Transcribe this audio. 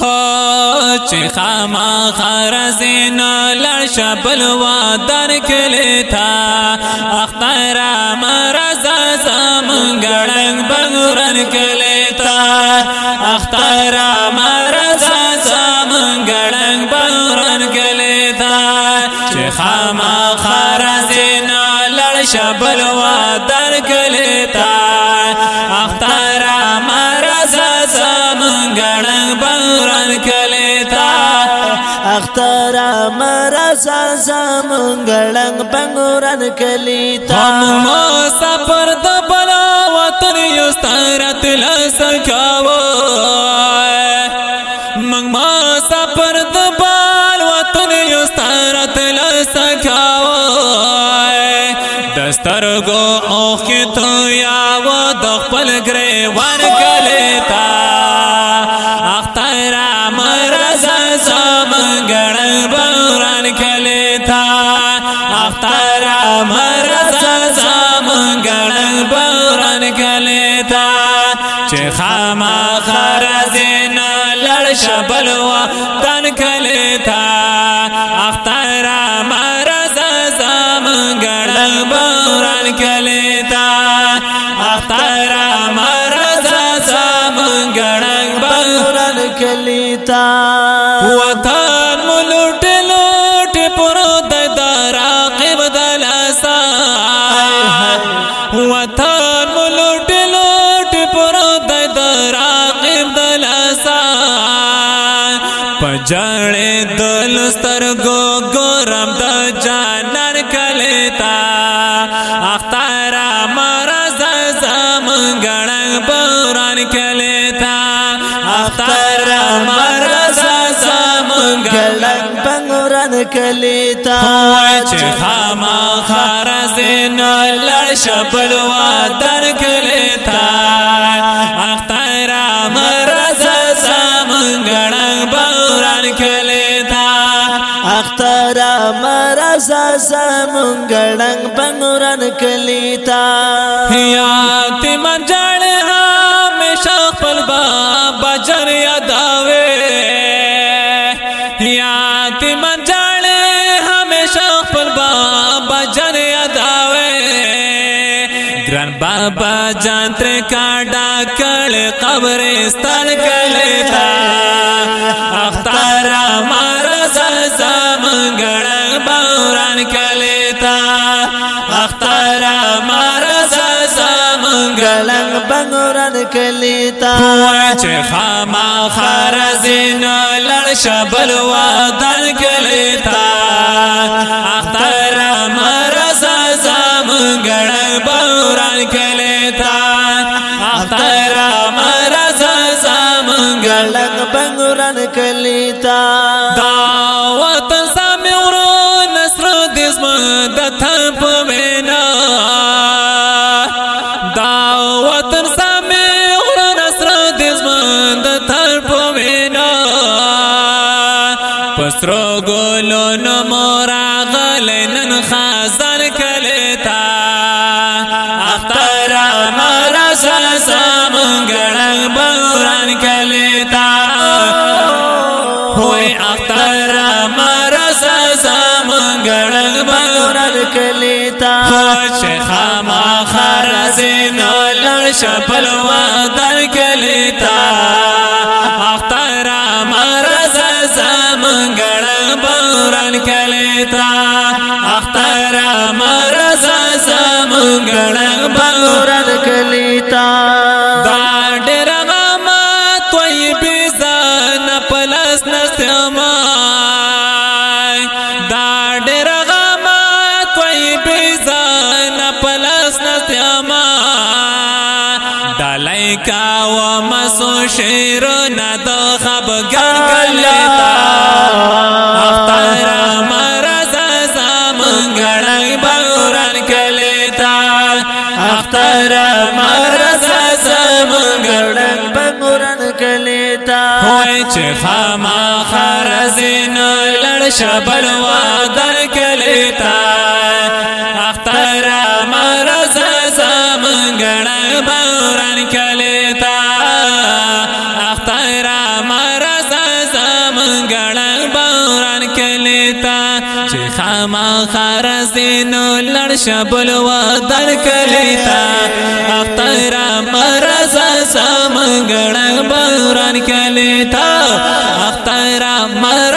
چې خاما خرزین لړ شبل و در کلی تا اختر مرز زم ګړنګ بنګورن کلی تا اختر مرز زم ګړنګ بنګورن کلی تا چې خاما خرزین لړ شبل و در کلی تا ګړنګ بنګورن کلی تا اختر مرزا زمنګړنګ بنګورن کلی تا هم سفر د بلا وطن یو ستارت لسکاو منګ ما سفر د بال وطن یو لسکاو دستر گو اوخ تو یا و د خپل گری چې خاما خرزین لړ شبل تن دن تا اختر مرز زم زمنګړ بوران کلی تا اختر مرز زم زمنګړ بوران بنګورن تا پجڑے دل ستر گو گورم د جانر کلیتا اختارا مرز زمنگڑنگ بوران کلیتا اختارا مرز زمنگڑنگ ګړنګ بنګورن کلی تا چې خاما خارزین لړ شپل وا در کلیتا مرزا زمنګړنګ بنګورن کلی تا یا تی منجړ همیشه خپل بابا جر یاداوي یا تی منجړ همیشه خپل بابا جر یاداوي ګران بابا جان تر کاډا کړه قبرستان کلیتا۔ زمنګړ ګړنګ بنګورن کلی تا چې خاما خرزین لړ شبل و دن کلیتا۔ اختر مرز زمنګړ بوران کلیتا۔ اختر مرز زمنګړ ګړنګ بنګورن کلی پسرو ګولو نو مورا غلنن خزان کلیتا اختر مرز سامنګړ بوران کلیتا ہوئے اختر مرز زمنگڑ بنگورن کلی تا. خوش خاما خرزین لڑ شپل و در کلیتا اختر مرز زمنگڑ بوران بنگورن کلی تا دا ډېر غما توي بيزان پلس نستما دا ډېر غما توي بيزان پلس نستما دلای کا و مسو شیر ند خبګر کلیتا اختر چې خاما خرزن لړ پا وا کلیتا اختر مرز خاما بورن کلیتا اختر مرز زمګړ کلیتا چې خاما خرزن لړ شبل در کلیتا اخترا مرزا سمګړ باران کلیتا اخترا مرزا